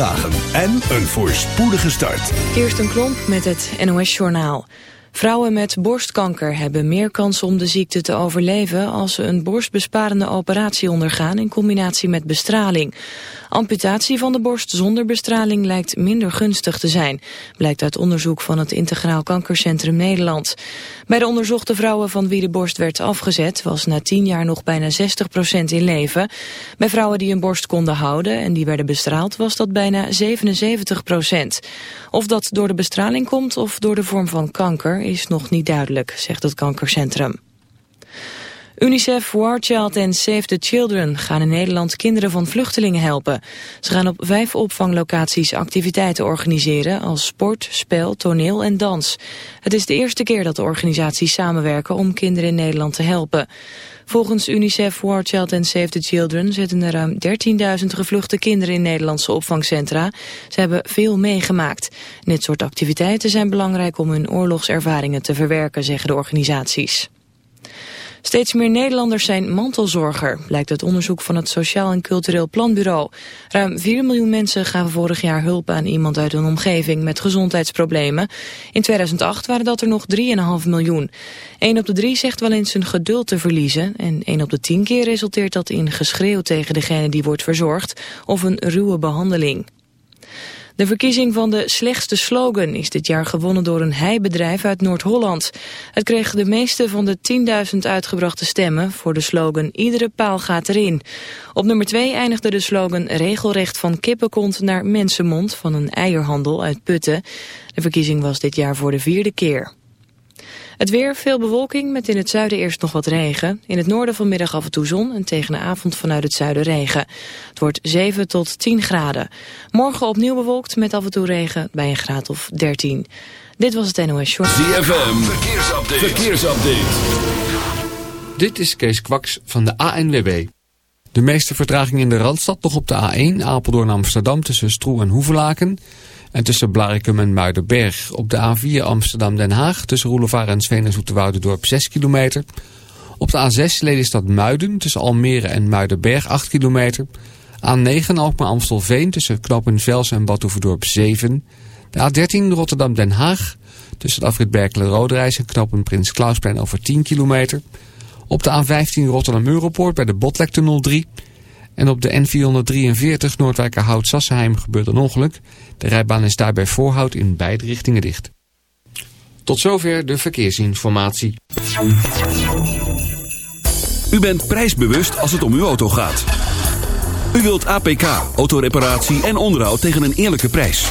dagen en een voorspoedige start. Eerst Klomp met het NOS-journaal. Vrouwen met borstkanker hebben meer kans om de ziekte te overleven als ze een borstbesparende operatie ondergaan in combinatie met bestraling. Amputatie van de borst zonder bestraling lijkt minder gunstig te zijn, blijkt uit onderzoek van het Integraal Kankercentrum Nederland. Bij de onderzochte vrouwen van wie de borst werd afgezet was na tien jaar nog bijna 60% in leven. Bij vrouwen die een borst konden houden en die werden bestraald was dat bijna 77%. Of dat door de bestraling komt of door de vorm van kanker is nog niet duidelijk, zegt het kankercentrum. UNICEF, War Child en Save the Children gaan in Nederland kinderen van vluchtelingen helpen. Ze gaan op vijf opvanglocaties activiteiten organiseren als sport, spel, toneel en dans. Het is de eerste keer dat de organisaties samenwerken om kinderen in Nederland te helpen. Volgens UNICEF, War Child en Save the Children zitten er ruim 13.000 gevluchte kinderen in Nederlandse opvangcentra. Ze hebben veel meegemaakt. Dit soort activiteiten zijn belangrijk om hun oorlogservaringen te verwerken, zeggen de organisaties. Steeds meer Nederlanders zijn mantelzorger, blijkt uit onderzoek van het Sociaal en Cultureel Planbureau. Ruim 4 miljoen mensen gaven vorig jaar hulp aan iemand uit hun omgeving met gezondheidsproblemen. In 2008 waren dat er nog 3,5 miljoen. 1 op de 3 zegt wel eens zijn geduld te verliezen en 1 op de 10 keer resulteert dat in geschreeuw tegen degene die wordt verzorgd of een ruwe behandeling. De verkiezing van de slechtste slogan is dit jaar gewonnen door een heibedrijf uit Noord-Holland. Het kreeg de meeste van de 10.000 uitgebrachte stemmen voor de slogan Iedere paal gaat erin. Op nummer 2 eindigde de slogan regelrecht van kippenkont naar mensenmond van een eierhandel uit Putten. De verkiezing was dit jaar voor de vierde keer. Het weer, veel bewolking met in het zuiden eerst nog wat regen. In het noorden vanmiddag af en toe zon en tegen de avond vanuit het zuiden regen. Het wordt 7 tot 10 graden. Morgen opnieuw bewolkt met af en toe regen bij een graad of 13. Dit was het NOS Short. ZFM, verkeersupdate. verkeersupdate. Dit is Kees Kwaks van de ANWB. De meeste vertraging in de Randstad nog op de A1 Apeldoorn Amsterdam tussen Stroe en Hoevelaken... En tussen Blarikum en Muidenberg. Op de A4 Amsterdam-Den Haag tussen Roelevaar en Sveen en dorp 6 kilometer. Op de A6 Lelystad-Muiden tussen Almere en Muidenberg 8 kilometer. A9 Alkmaar-Amstelveen tussen Knoppen-Vels en Badhoevedorp 7. De A13 Rotterdam-Den Haag tussen het afrit Berkelen-Roderijs en Knoppen Prins Klausplein over 10 kilometer. Op de A15 Rotterdam-Europoort bij de Botlektunnel 3... En op de N443 Noordwijkerhout-Sassenheim gebeurt een ongeluk. De rijbaan is daarbij voorhoud in beide richtingen dicht. Tot zover de verkeersinformatie. U bent prijsbewust als het om uw auto gaat. U wilt APK, autoreparatie en onderhoud tegen een eerlijke prijs.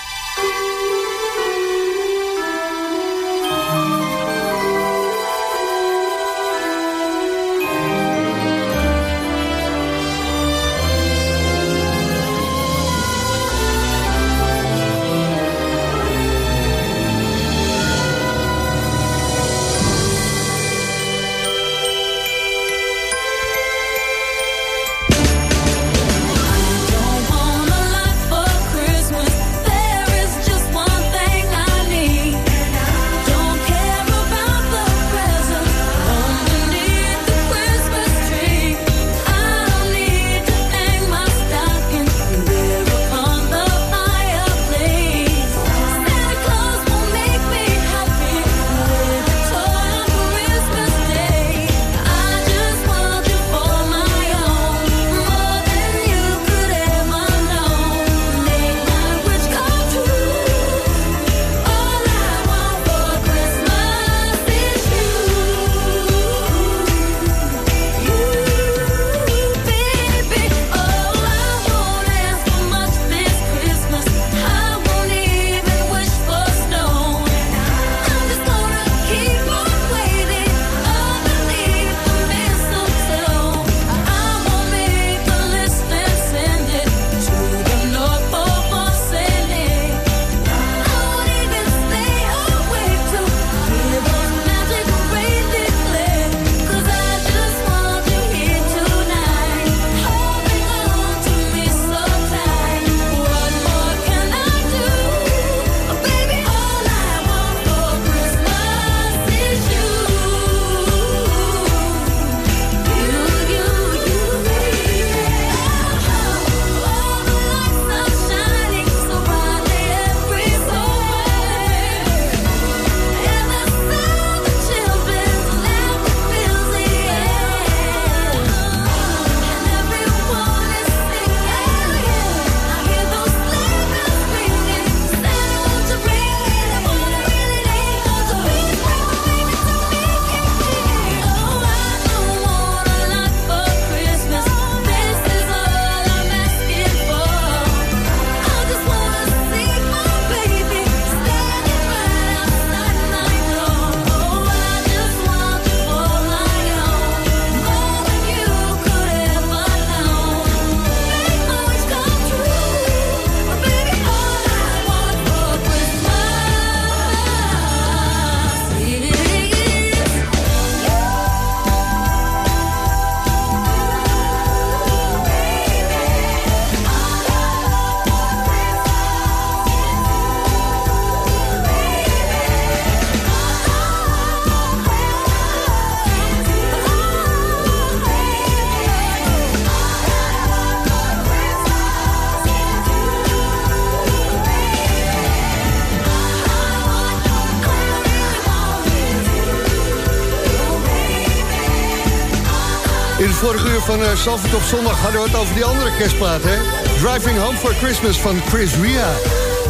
In het vorige uur van uh, Zalvert op zondag hadden we het over die andere kerstplaat, hè? Driving Home for Christmas van Chris Ria.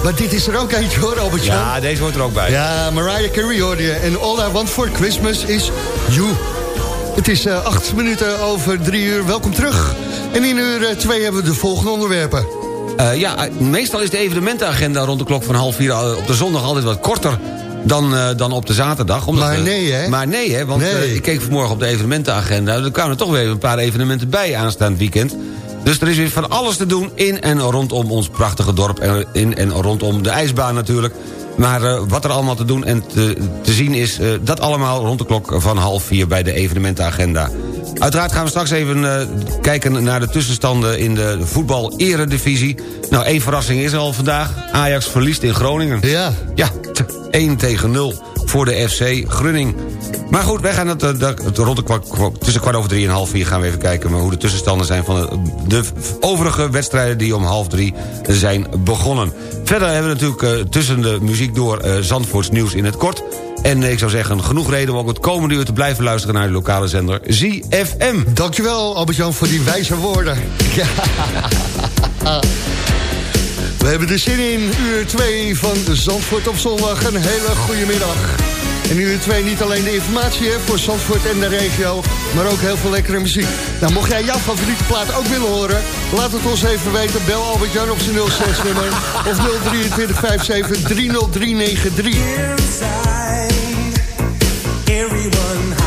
Maar dit is er ook eentje hoor, albert -Jan. Ja, deze hoort er ook bij. Ja, Mariah Carey hoorde je. En All I Want for Christmas is You. Het is uh, acht minuten over drie uur. Welkom terug. En in uur uh, twee hebben we de volgende onderwerpen. Uh, ja, meestal is de evenementenagenda rond de klok van half vier op de zondag altijd wat korter dan, uh, dan op de zaterdag. Omdat maar nee, hè? Maar nee, hè? Want nee. Uh, ik keek vanmorgen op de evenementenagenda... er kwamen er toch weer een paar evenementen bij aanstaand weekend. Dus er is weer van alles te doen in en rondom ons prachtige dorp... en in en rondom de ijsbaan natuurlijk. Maar uh, wat er allemaal te doen en te, te zien is... dat allemaal rond de klok van half vier bij de evenementenagenda. Uiteraard gaan we straks even uh, kijken naar de tussenstanden in de voetbal-eredivisie. Nou, één verrassing is er al vandaag. Ajax verliest in Groningen. Ja. Ja, 1 tegen 0 voor de FC Grunning. Maar goed, wij gaan het, het, het rond kwart, tussen kwart over drie en half vier... gaan we even kijken hoe de tussenstanden zijn... van de, overige wedstrijden die om half drie zijn begonnen. Verder hebben we natuurlijk uh, tussen de muziek door uh, Zandvoorts nieuws in het kort... En ik zou zeggen, genoeg reden om ook het komende uur te blijven luisteren... naar de lokale zender ZFM. Dankjewel, Albert-Jan, voor die wijze woorden. Ja. We hebben de zin in uur 2 van Zandvoort op zondag. Een hele goede middag. En uur 2 niet alleen de informatie hè, voor Zandvoort en de regio... maar ook heel veel lekkere muziek. Nou, mocht jij jouw favoriete plaat ook willen horen... laat het ons even weten. Bel Albert-Jan op zijn 06-nummer... of 023 57 30393. Everyone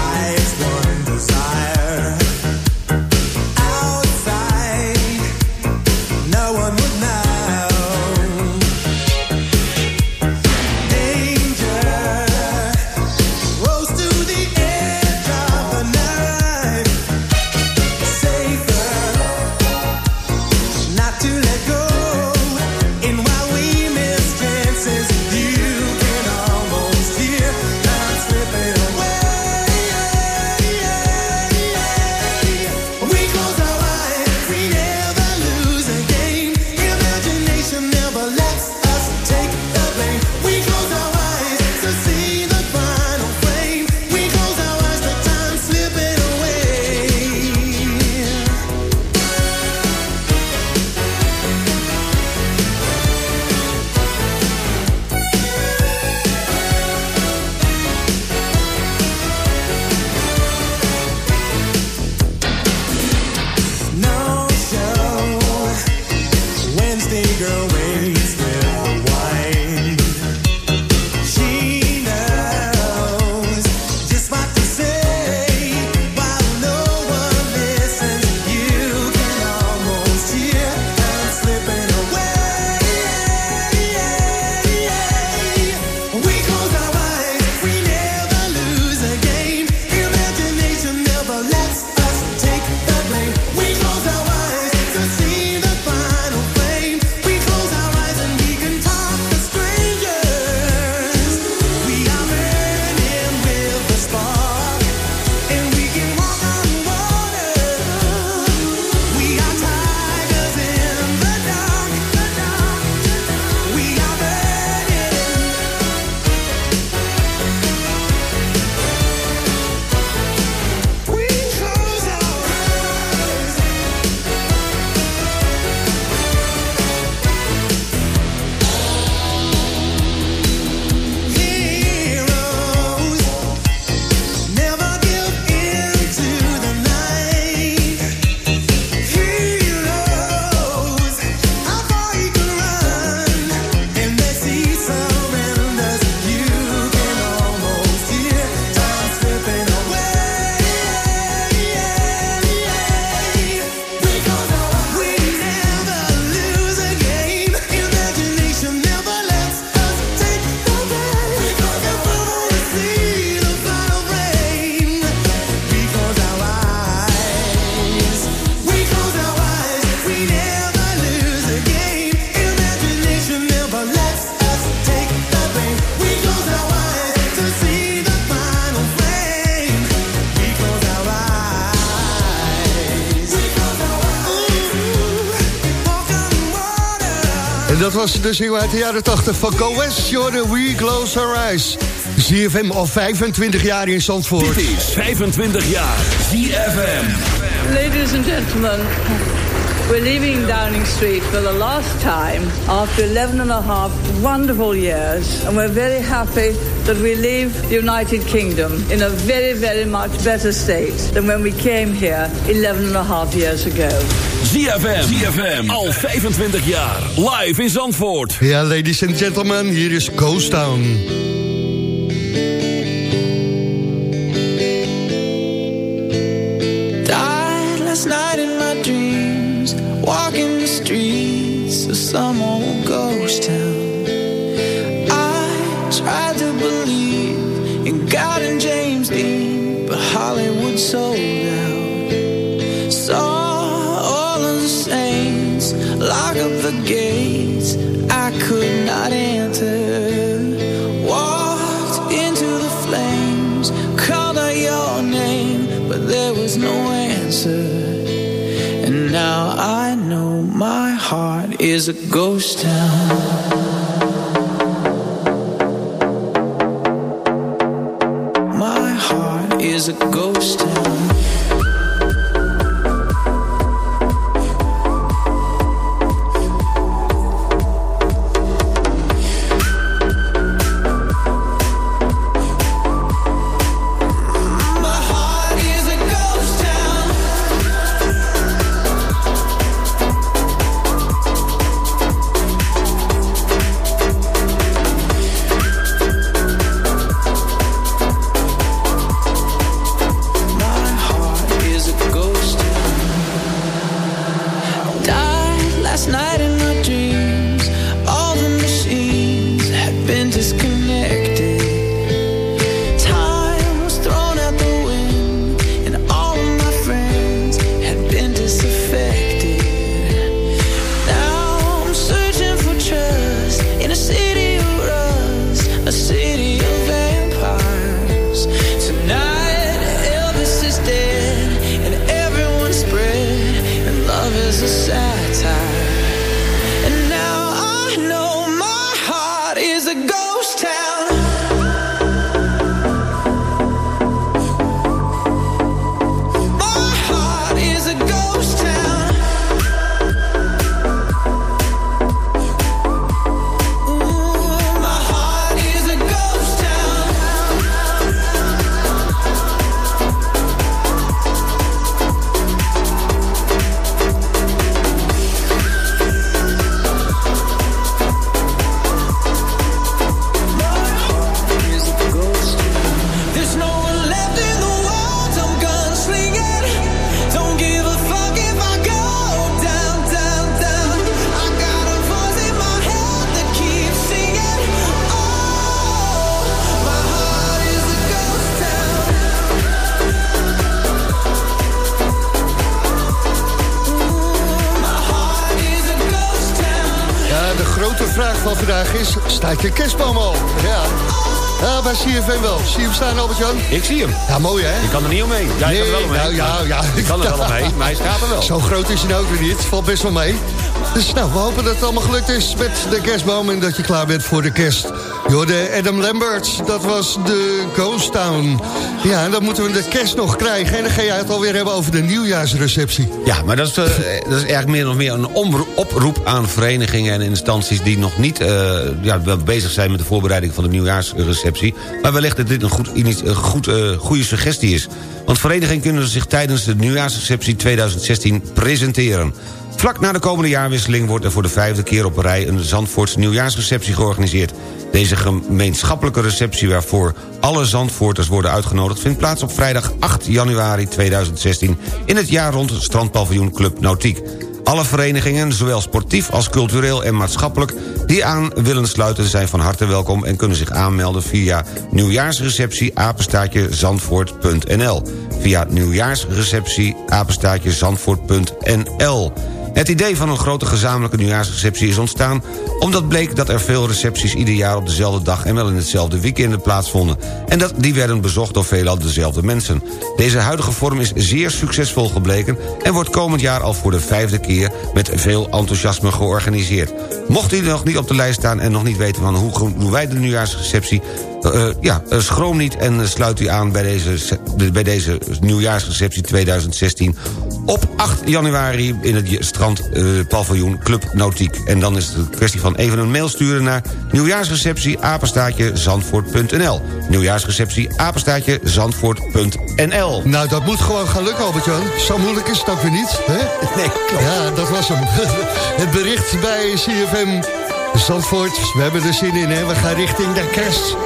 de single uit de jaren 80 van Go West. Jordan, We Close Our Eyes. ZFM al 25 jaar in Zandvoort. Dit is 25 jaar ZFM. Ladies and gentlemen, we're leaving Downing Street for the last time after 11 and a half wonderful years, and we're very happy that we leave the United Kingdom in a very, very much better state than when we came here 11 and a half years ago. ZFM, ZFM, al 25 jaar, live in Zandvoort. Ja, ladies and gentlemen, hier is Ghost Town. Died last night in my dreams, walking the streets of some old ghost is a ghost town. Is, staat je kerstboom al? Ja. Ja, bij CFM wel. Zie je hem staan, Albert-Jan? Ik zie hem. Ja, mooi hè? Ik kan er niet omheen. Jij Nee, kan er wel omheen. nou ja, ja. Ik kan er wel omheen, maar hij staat er wel. Zo groot is hij nou ook weer niet. Valt best wel mee. Dus nou, we hopen dat het allemaal gelukt is met de kerstboom... en dat je klaar bent voor de kerst. Joh, de Adam Lambert, dat was de Ghost Town. Ja, en dan moeten we de kerst nog krijgen. En dan ga jij het alweer hebben over de nieuwjaarsreceptie. Ja, maar dat is, eh, dat is eigenlijk meer of meer een oproep aan verenigingen en instanties... die nog niet eh, ja, bezig zijn met de voorbereiding van de nieuwjaarsreceptie. Maar wellicht dat dit een, goed, een goed, eh, goede suggestie is. Want verenigingen kunnen zich tijdens de nieuwjaarsreceptie 2016 presenteren. Vlak na de komende jaarwisseling wordt er voor de vijfde keer op rij... een Zandvoortse nieuwjaarsreceptie georganiseerd. Deze gemeenschappelijke receptie waarvoor alle Zandvoorters worden uitgenodigd... vindt plaats op vrijdag 8 januari 2016 in het jaar rond strandpaviljoen Club Nautiek. Alle verenigingen, zowel sportief als cultureel en maatschappelijk... die aan willen sluiten zijn van harte welkom... en kunnen zich aanmelden via nieuwjaarsreceptie zandvoort.nl. Via nieuwjaarsreceptie zandvoort.nl. Het idee van een grote gezamenlijke nieuwjaarsreceptie is ontstaan... omdat bleek dat er veel recepties ieder jaar op dezelfde dag... en wel in hetzelfde weekend plaatsvonden. En dat die werden bezocht door veelal dezelfde mensen. Deze huidige vorm is zeer succesvol gebleken... en wordt komend jaar al voor de vijfde keer met veel enthousiasme georganiseerd. Mocht u nog niet op de lijst staan en nog niet weten van hoe doen wij de nieuwjaarsreceptie... Eh, ja, eh, schroom niet en eh, sluit u aan bij deze, bij deze nieuwjaarsreceptie 2016... op 8 januari in het strandpaviljoen Club Nautiek. En dan is het een kwestie van even een mail sturen naar nieuwjaarsreceptie apenstaatje zandvoort.nl. Nieuwjaarsreceptie apenstaatje zandvoort.nl. Nou, dat moet gewoon gaan lukken, Albert-Jan. Zo moeilijk is het ook weer niet, hè? Nee, klopt. Ja, dat was hem. Het bericht bij CFM Zandvoort. We hebben er zin in, hè? We gaan richting de kerst.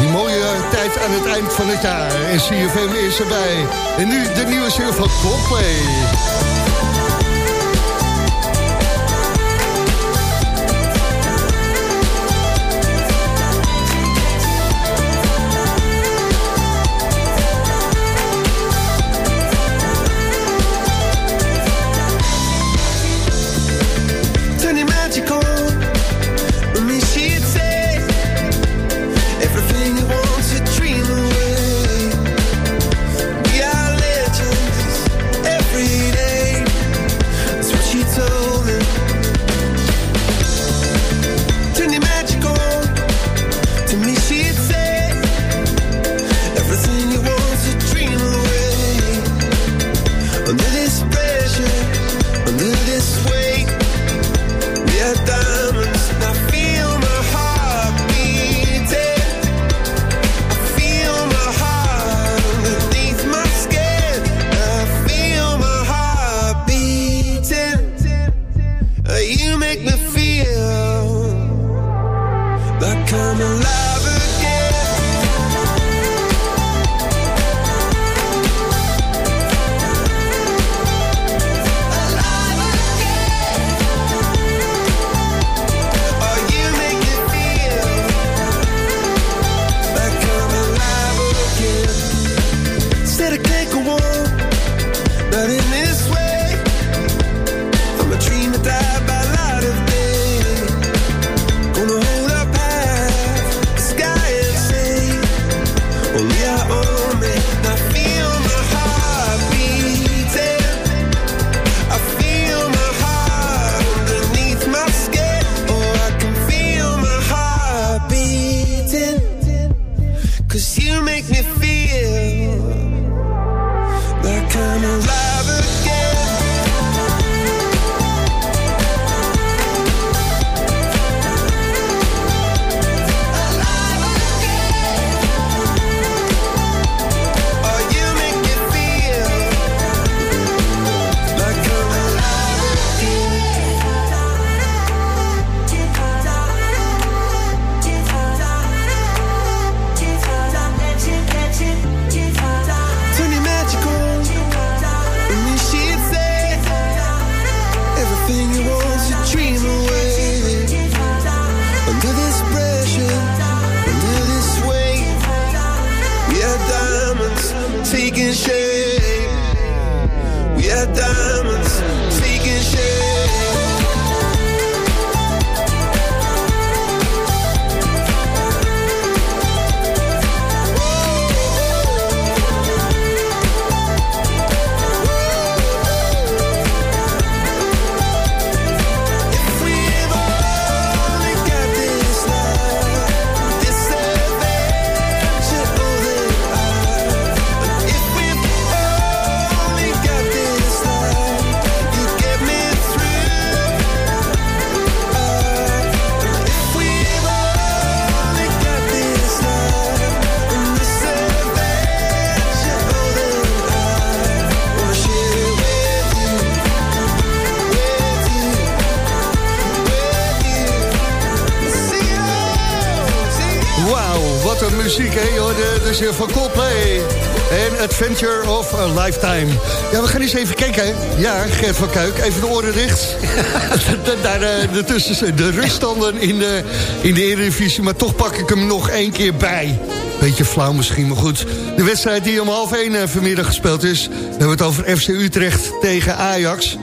Die mooie tijd aan het eind van het jaar. En CFM is erbij. En nu de nieuwe single van Coldplay. Zin van Coldplay. En Adventure of a Lifetime. Ja, we gaan eens even kijken. Ja, Gert van Kuik, even de oren dicht. Daar de, tussen, de ruststanden in de, in de Eredivisie. Maar toch pak ik hem nog één keer bij. Beetje flauw misschien, maar goed. De wedstrijd die om half één uh, vanmiddag gespeeld is... we hebben het over FC Utrecht tegen Ajax.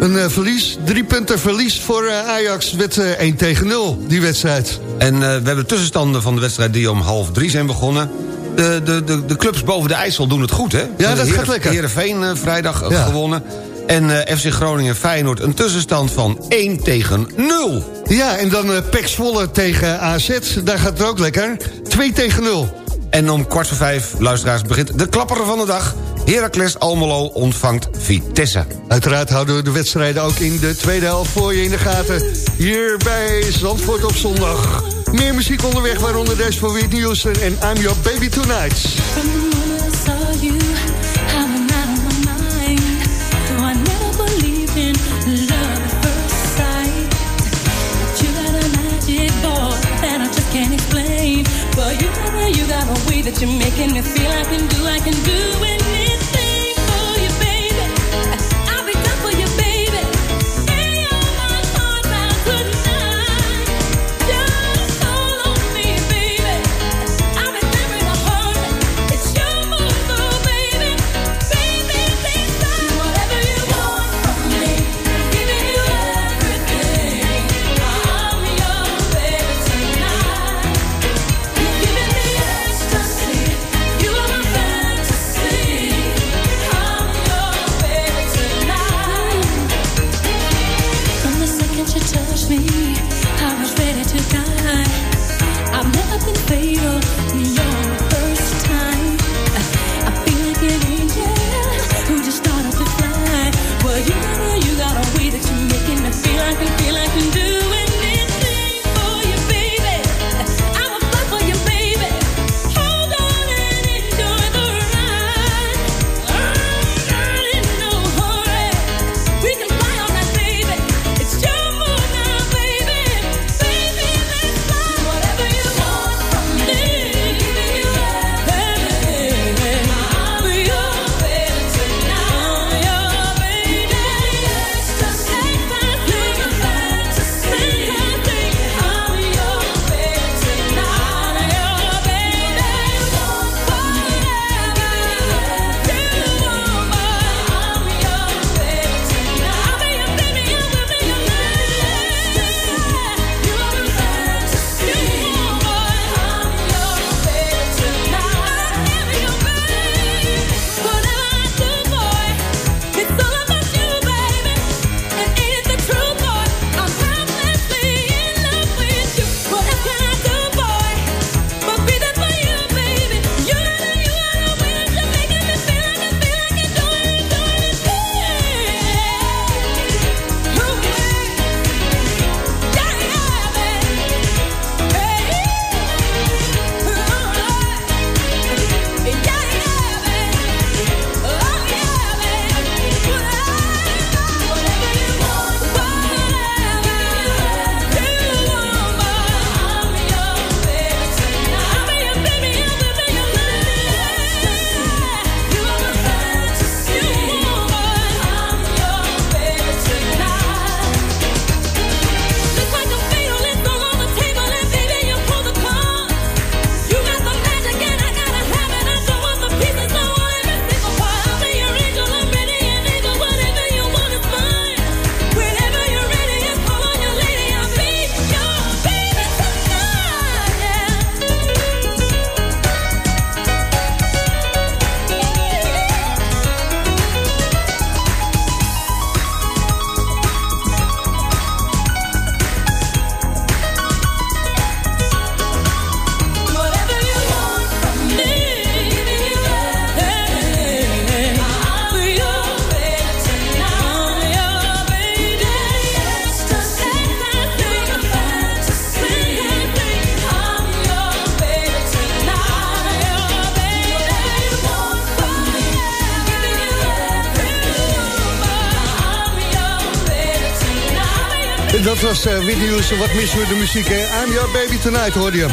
Een uh, verlies, drie punten verlies voor Ajax. werd uh, 1 tegen 0, die wedstrijd. En we hebben de tussenstanden van de wedstrijd die om half drie zijn begonnen. De, de, de, de clubs boven de IJssel doen het goed, hè? Ja, dat Heer, gaat lekker. Heerenveen uh, vrijdag ja. gewonnen. En uh, FC Groningen Feyenoord een tussenstand van 1 tegen 0. Ja, en dan uh, Pek Zwolle tegen AZ. Daar gaat het ook lekker. 2 tegen 0. En om kwart voor vijf, luisteraars, begint de klapper van de dag. Heracles Almelo ontvangt Vitesse. Uiteraard houden we de wedstrijden ook in de tweede helft voor je in de gaten. Hier bij Zandvoort op zondag. Meer muziek onderweg, waaronder deze van Whitney Houston en I'm Your Baby Tonight. that you're making me feel I can do, I can do it. Was uh, Houston. Wat missen we de muziek, hè? I'm Your Baby Tonight, hoorde je.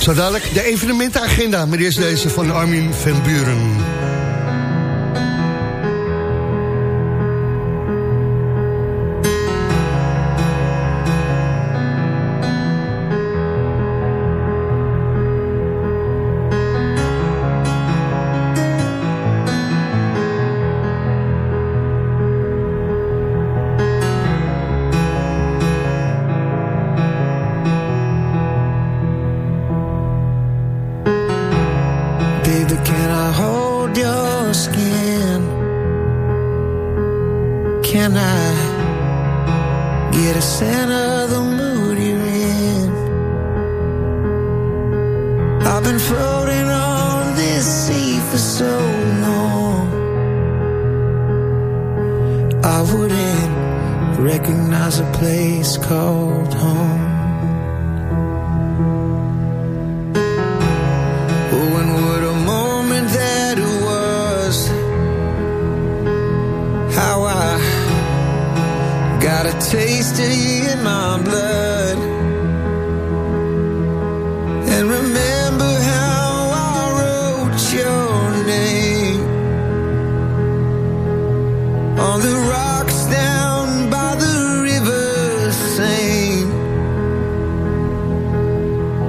Zo dadelijk de evenementenagenda. Maar eerst deze van Armin van Buren.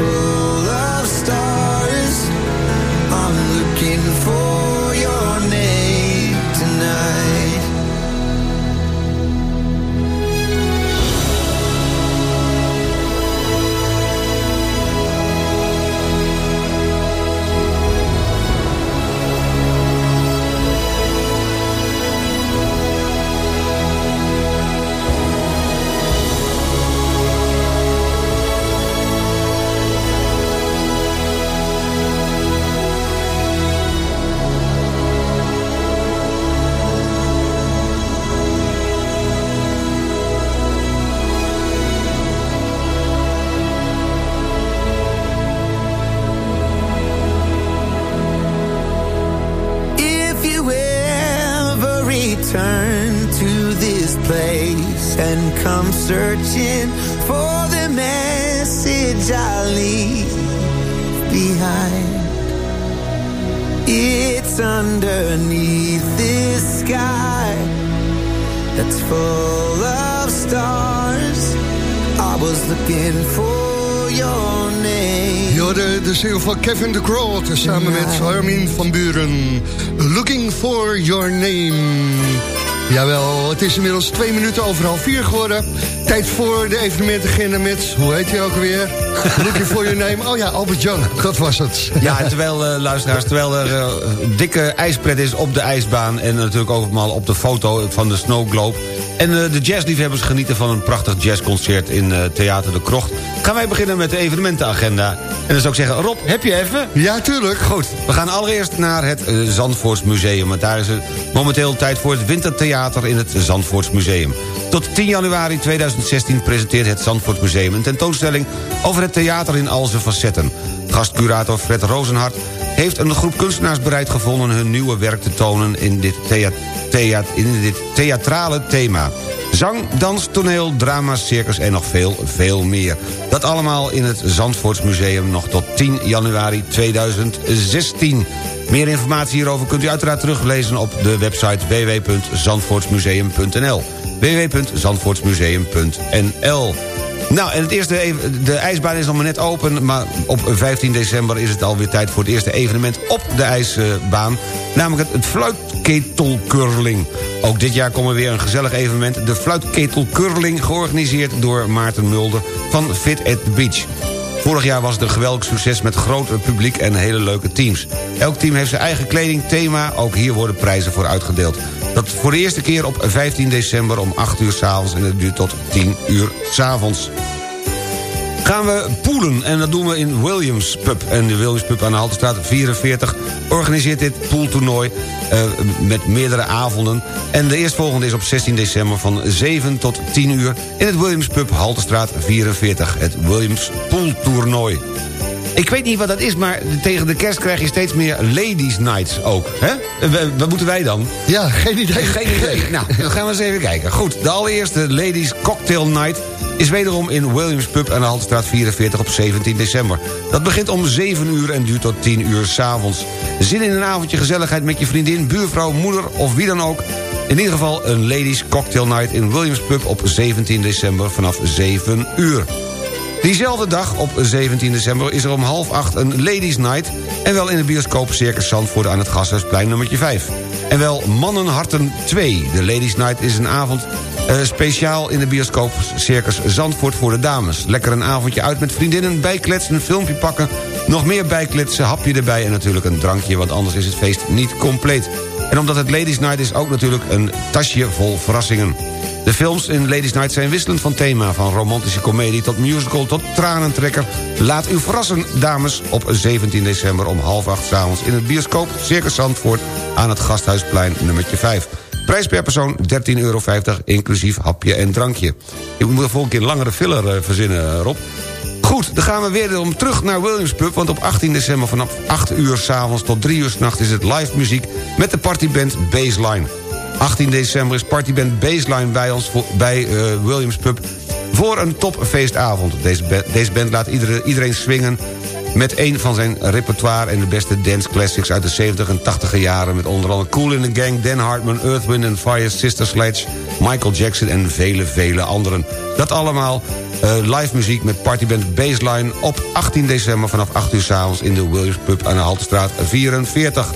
fool het is inmiddels twee minuten over half vier geworden. Tijd voor de evenementagenda met, hoe heet hij ook alweer? Looking for your name. Oh ja, Albert Jan, dat was het. Ja, terwijl, eh, luisteraars, terwijl er eh, dikke ijspret is op de ijsbaan... en natuurlijk overal op de foto van de Snow Globe... en eh, de jazzliefhebbers genieten van een prachtig jazzconcert in Theater de Krocht... gaan wij beginnen met de evenementenagenda. En dan zou ik zeggen, Rob, heb je even? Ja, tuurlijk. Goed, we gaan allereerst naar het uh, Zandvoorts Museum. Want daar is het momenteel tijd voor het Wintertheater in het Zandvoorts Museum. Tot 10 januari 2016 presenteert het Zandvoorts Museum... een tentoonstelling over het theater in al zijn facetten. Gastcurator Fred Rozenhart heeft een groep kunstenaars bereid gevonden... hun nieuwe werk te tonen in dit, thea thea in dit theatrale thema. Zang, dans, toneel, drama, circus en nog veel, veel meer. Dat allemaal in het Zandvoortsmuseum nog tot 10 januari 2016. Meer informatie hierover kunt u uiteraard teruglezen op de website www.zandvoortsmuseum.nl www.zandvoortsmuseum.nl nou, en het eerste, de ijsbaan is nog maar net open... maar op 15 december is het alweer tijd voor het eerste evenement op de ijsbaan. Namelijk het, het fluitketelcurling. Ook dit jaar komt er weer een gezellig evenement... de fluitketelcurling, georganiseerd door Maarten Mulder van Fit at the Beach. Vorig jaar was het een geweldig succes met groot publiek en hele leuke teams. Elk team heeft zijn eigen kleding, thema, ook hier worden prijzen voor uitgedeeld. Dat voor de eerste keer op 15 december om 8 uur s'avonds... en het duurt tot 10 uur s'avonds gaan we poelen. En dat doen we in Williams Pub. En de Williams Pub aan de Haltestraat 44 organiseert dit pooltoernooi uh, met meerdere avonden. En de eerstvolgende is op 16 december van 7 tot 10 uur... in het Williams Pub Haltestraat 44. Het Williams Pooltoernooi. Ik weet niet wat dat is, maar tegen de kerst krijg je steeds meer ladies nights ook. Hè? Wat moeten wij dan? Ja, geen idee. Geen idee. nou, dan gaan we eens even kijken. Goed, de allereerste ladies cocktail night is wederom in Williams Pub aan de Haltestraat 44 op 17 december. Dat begint om 7 uur en duurt tot 10 uur s'avonds. Zin in een avondje gezelligheid met je vriendin, buurvrouw, moeder of wie dan ook... In ieder geval een ladies cocktail night in Williams Pub op 17 december vanaf 7 uur. Diezelfde dag, op 17 december, is er om half acht een Ladies Night... en wel in de bioscoop Circus Zandvoort aan het Gasthuisplein nummertje 5. En wel Mannenharten 2. De Ladies Night is een avond speciaal in de bioscoop Circus Zandvoort voor de dames. Lekker een avondje uit met vriendinnen, bijkletsen, een filmpje pakken... nog meer bijkletsen, hapje erbij en natuurlijk een drankje... want anders is het feest niet compleet. En omdat het Ladies Night is ook natuurlijk een tasje vol verrassingen. De films in Ladies Night zijn wisselend van thema... van romantische komedie tot musical tot tranentrekker. Laat u verrassen, dames, op 17 december om half acht s'avonds... in het bioscoop Circus Zandvoort aan het Gasthuisplein nummertje 5. Prijs per persoon 13,50 euro, inclusief hapje en drankje. Ik moet er volgende keer een langere filler eh, verzinnen, eh, Rob. Goed, dan gaan we weer om terug naar Williams Pub... want op 18 december vanaf 8 uur s'avonds tot 3 uur s'nachts... is het live muziek met de partyband Baseline. 18 december is partyband Baseline bij ons bij uh, Williams Pub... voor een topfeestavond. Deze, deze band laat iedereen, iedereen swingen met een van zijn repertoire... en de beste dance classics uit de 70 en 80 jaren... met onder andere Cool in the Gang, Dan Hartman, Earth, Wind and Fire... Sister Sledge, Michael Jackson en vele, vele anderen. Dat allemaal uh, live muziek met partyband Baseline... op 18 december vanaf 8 uur s'avonds in de Williams Pub aan de Haltestraat 44.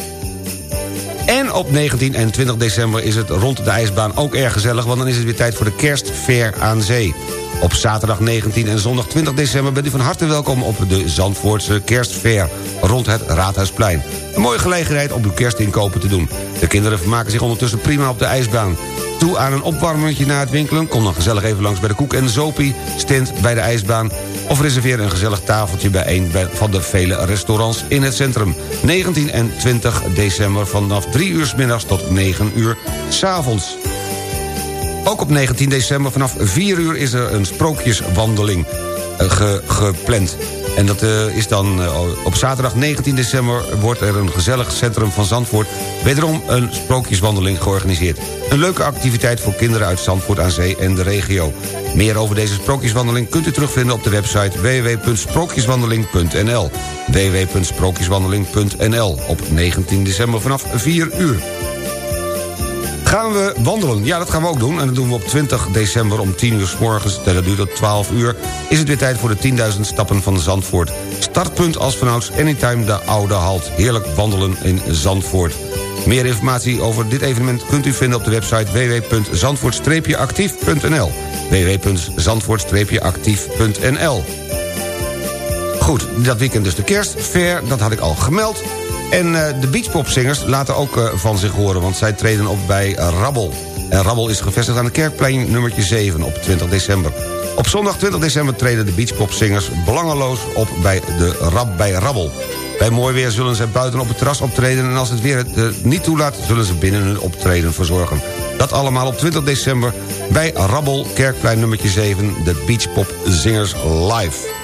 En op 19 en 20 december is het rond de ijsbaan ook erg gezellig... want dan is het weer tijd voor de kerstfair aan zee. Op zaterdag 19 en zondag 20 december bent u van harte welkom... op de Zandvoortse kerstfair rond het Raadhuisplein. Een mooie gelegenheid om uw kerstinkopen te doen. De kinderen vermaken zich ondertussen prima op de ijsbaan. Toe aan een opwarmertje na het winkelen... kom dan gezellig even langs bij de Koek en Zopie... stand bij de ijsbaan... of reserveer een gezellig tafeltje bij een van de vele restaurants in het centrum. 19 en 20 december vanaf 3 uur s middags tot 9 uur s avonds. Ook op 19 december vanaf 4 uur is er een sprookjeswandeling uh, gepland. En dat uh, is dan uh, op zaterdag 19 december wordt er een gezellig centrum van Zandvoort... wederom een sprookjeswandeling georganiseerd. Een leuke activiteit voor kinderen uit Zandvoort aan Zee en de regio. Meer over deze sprookjeswandeling kunt u terugvinden op de website www.sprookjeswandeling.nl www.sprookjeswandeling.nl op 19 december vanaf 4 uur. Gaan we wandelen? Ja, dat gaan we ook doen. En dat doen we op 20 december om 10 uur s morgens. En dat duurt tot 12 uur. Is het weer tijd voor de 10.000 stappen van Zandvoort. Startpunt als vanouds Anytime de Oude Halt. Heerlijk wandelen in Zandvoort. Meer informatie over dit evenement kunt u vinden op de website www.zandvoort-actief.nl www.zandvoort-actief.nl Goed, dat weekend dus de kerstfair, dat had ik al gemeld. En uh, de beachpopzingers laten ook uh, van zich horen... want zij treden op bij Rabbel. En Rabbel is gevestigd aan het Kerkplein nummertje 7 op 20 december. Op zondag 20 december treden de beachpopzingers belangeloos op bij, de Rab, bij Rabbel. Bij mooi weer zullen zij buiten op het terras optreden... en als het weer het niet toelaat, zullen ze binnen hun optreden verzorgen. Dat allemaal op 20 december bij Rabbel, Kerkplein nummertje 7... de Beachpopzingers live.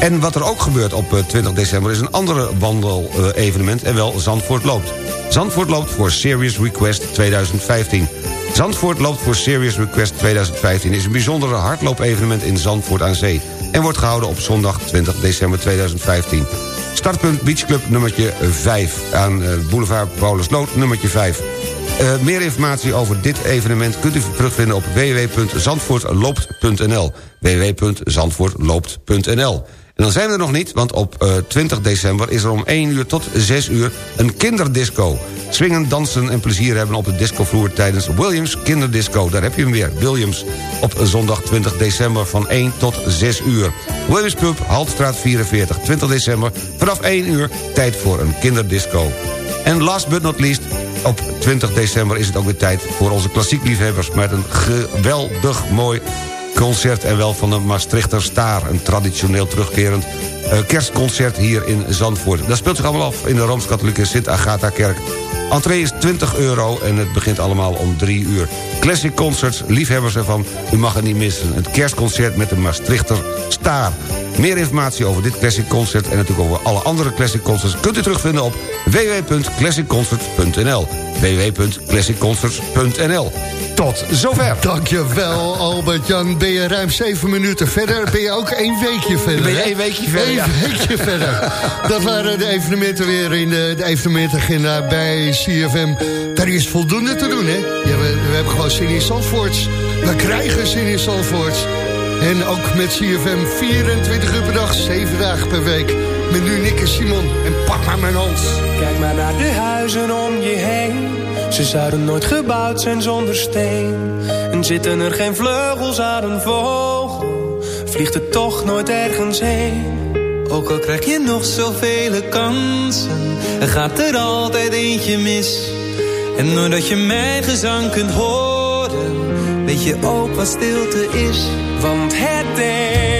En wat er ook gebeurt op 20 eh, december is een andere wandelevenement... en wel Zandvoort loopt. Zandvoort loopt voor Serious Request 2015. Zandvoort loopt voor Serious Request 2015... is een bijzondere hardloop-evenement in Zandvoort aan Zee... en wordt gehouden op zondag 20 december 2015. Startpunt Beachclub nummertje 5 aan eh, boulevard Paulus Lood nummertje 5. Uh, meer informatie over dit evenement kunt u terugvinden op www.zandvoortloopt.nl www.zandvoortloopt.nl en dan zijn we er nog niet, want op uh, 20 december is er om 1 uur tot 6 uur een kinderdisco. Swingen, dansen en plezier hebben op de discovloer tijdens Williams Kinderdisco. Daar heb je hem weer, Williams. Op zondag 20 december van 1 tot 6 uur. Williams Pub, Haltstraat 44, 20 december. Vanaf 1 uur, tijd voor een kinderdisco. En last but not least, op 20 december is het ook weer tijd voor onze klassiek liefhebbers... met een geweldig mooi concert en wel van de Maastrichter Staar. Een traditioneel terugkerend uh, kerstconcert hier in Zandvoort. Dat speelt zich allemaal af in de Rooms-Katholieke Sint-Agatha-kerk. Entree is 20 euro en het begint allemaal om 3 uur. Classic Concerts, liefhebbers ervan, u mag het niet missen. Het kerstconcert met de Maastrichter Staar. Meer informatie over dit Classic Concert en natuurlijk over alle andere Classic Concerts... kunt u terugvinden op www.classicconcerts.nl www.classicconcerts.nl Tot zover. Dankjewel Albert-Jan. Ben je ruim zeven minuten verder? Ben je ook één weekje verder? Ben je één weekje verder, Eén weekje verder. Dat waren de evenementen weer in de, de evenementagenda bij CFM. Daar is voldoende te doen, hè? Ja, we, we hebben gewoon zin in. We krijgen zin in. En ook met CFM 24 uur per dag, 7 dagen per week. Met nu Nick en Simon en pak maar mijn hals. Kijk maar naar de huizen om je heen. Ze zouden nooit gebouwd zijn zonder steen. En zitten er geen vleugels aan een vogel. Vliegt het toch nooit ergens heen. Ook al krijg je nog zoveel kansen. Gaat er altijd eentje mis. En doordat je mijn gezang kunt horen. Weet je ook wat stilte is. Want het een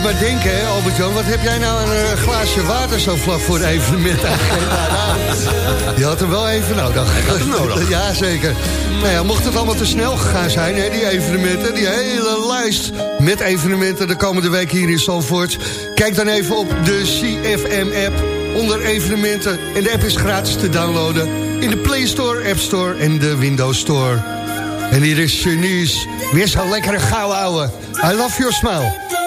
Ik maar denken, hè, Albert-Jan, wat heb jij nou een glaasje water zo vlak voor het evenement? Je had hem wel even nodig. nodig. ja, zeker. Nou ja, mocht het allemaal te snel gegaan zijn, hè, die evenementen, die hele lijst met evenementen de komende week hier in Zandvoort. Kijk dan even op de CFM-app onder evenementen. En de app is gratis te downloaden in de Play Store, App Store en de Windows Store. En hier is Janice, weer zo'n lekkere gouden ouwe. I love your smile.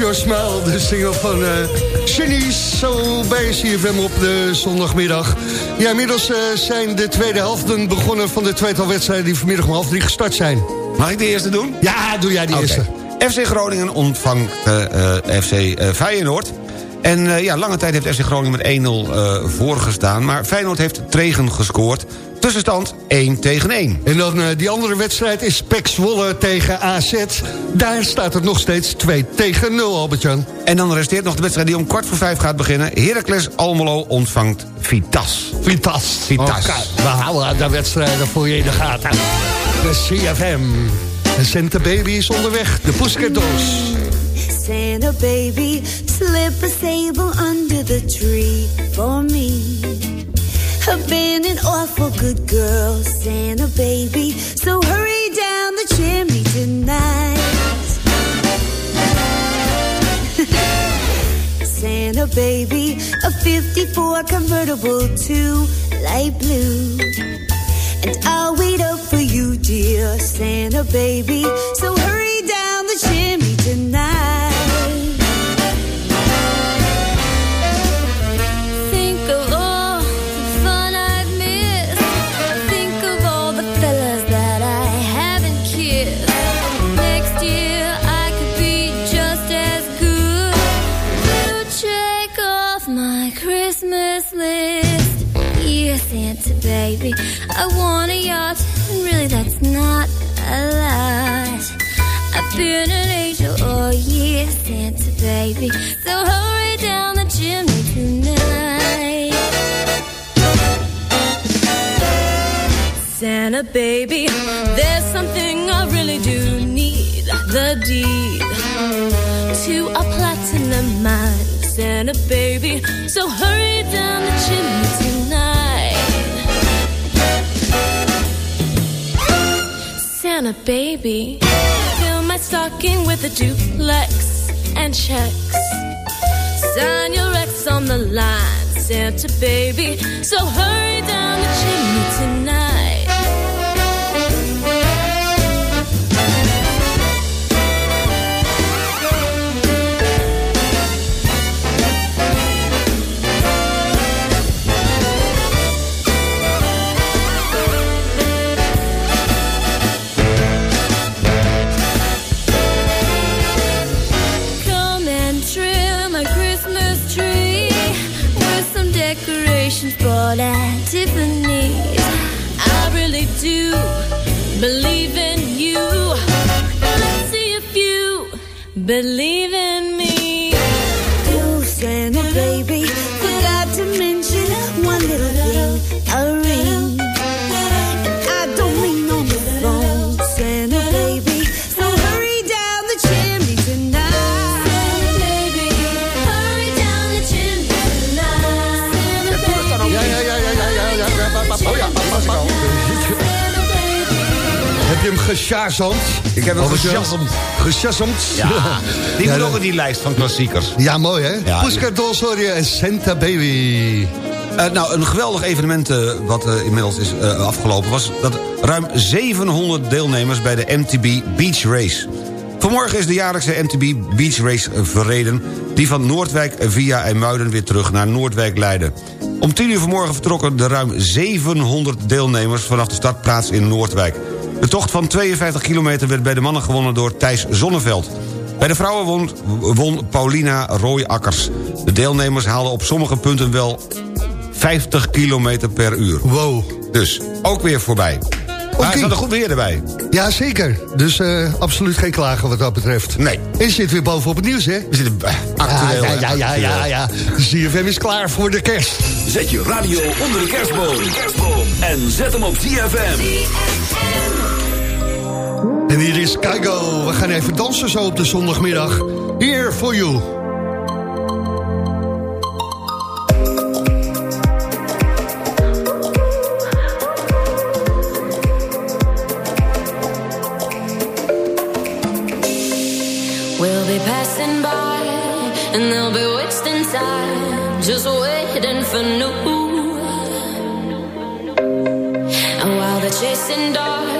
Your Smile, de single van uh, Genies. Zo bij CFM op de zondagmiddag. Ja, inmiddels uh, zijn de tweede helften begonnen van de tweetal wedstrijden... die vanmiddag om half drie gestart zijn. Mag ik de eerste doen? Ja, doe jij de eerste. FC Groningen ontvangt eh, eh, FC eh, Feyenoord. En eh, ja, lange tijd heeft FC Groningen met 1-0 eh, voorgestaan. Maar Feyenoord heeft Tregen gescoord. Tussenstand 1 tegen 1. En dan uh, die andere wedstrijd is Pek Zwolle tegen AZ. Daar staat het nog steeds 2 tegen 0, Albert-Jan. En dan resteert nog de wedstrijd die om kwart voor vijf gaat beginnen. Heracles Almelo ontvangt Vitas. Vitas. Vitas. We houden de wedstrijden voor je in de gaten. De CFM. De Santa Baby is onderweg. De Pussycat-doos. Santa baby, slip a sable under the tree for me. I've been an awful good girl, Santa baby. So hurry down the chimney tonight. Santa baby, a 54 convertible to light blue. And I'll wait up for you, dear Santa baby. So hurry down the chimney I want a yacht, and really that's not a lot. I've been an angel all year, Santa baby. So hurry down the chimney tonight. Santa baby, there's something I really do need. The deed to a platinum mine, Santa baby. Santa baby, fill my stocking with a duplex and checks. Sign your ex on the line, Santa baby. So hurry down the chimney tonight. Bought at Tiffany's. I really do believe in you. Let's see if you believe in gesjazamd? Ik heb hem Albert-Jan? gesjazamd. Gesjazamd? Ja, die moet ook in die lijst van klassiekers. Ja, mooi hè? Ja, hoor je en Santa Baby. Eh, nou, een geweldig evenement eh, wat eh, inmiddels is afgelopen... was dat ruim 700 deelnemers bij de MTB Beach Race. Vanmorgen is de jaarlijkse MTB Beach Race verreden... die van Noordwijk via IJmuiden weer terug naar Noordwijk leidde. Om 10 uur vanmorgen vertrokken de ruim 700 deelnemers... vanaf de startplaats in Noordwijk. De tocht van 52 kilometer werd bij de mannen gewonnen door Thijs Zonneveld. Bij de vrouwen won, won Paulina Rooijakkers. De deelnemers haalden op sommige punten wel 50 kilometer per uur. Wow. Dus, ook weer voorbij. Maar zat er goed weer erbij. Ja, zeker. Dus eh, absoluut geen klagen wat dat betreft. Nee. En je zit weer bovenop het nieuws, hè? We zitten bij- actueel. ja, ja, ja, ja, ja. ZFM is klaar voor de kerst. Zet je radio onder de kerstboom. En zet hem op ZFM. En hier is Kaigo. We gaan even dansen zo op de zondagmiddag. Here for you. We'll be passing by, and they'll be wasting time, just waiting for new. And while they're chasing dogs,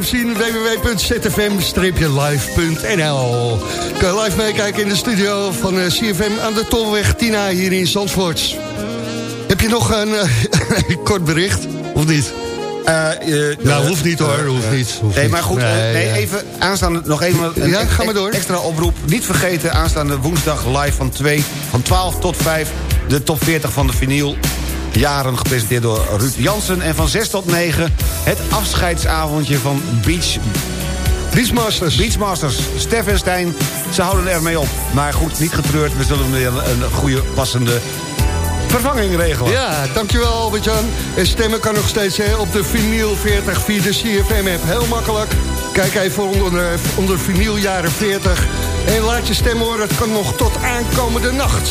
Hem zien? www.zfm-live.nl Kun je live meekijken in de studio van eh, CFM aan de Tolweg Tina hier in Zandvoort. Heb je nog een eh, kort bericht? Of niet? Uh, nou, hoeft niet hoor, hoeft niet. Hoeft nee, maar goed, nee, nee, even aanstaande, nog even een ja, ga maar door. extra oproep. Niet vergeten, aanstaande woensdag live van, 2, van 12 tot 5... de top 40 van de vinyl jaren gepresenteerd door Ruud Jansen. En van 6 tot 9 het afscheidsavondje van Beach... Beachmasters. Beachmasters. Stef en Stijn, ze houden er mee op. Maar goed, niet getreurd. We zullen weer een goede, passende vervanging regelen. Ja, dankjewel Albert-Jan. En stemmen kan nog steeds hè, op de vinyl 40 via de CFM-app. Heel makkelijk. Kijk even onder, onder vinyl jaren 40. En laat je stem horen. Het kan nog tot aankomende nacht.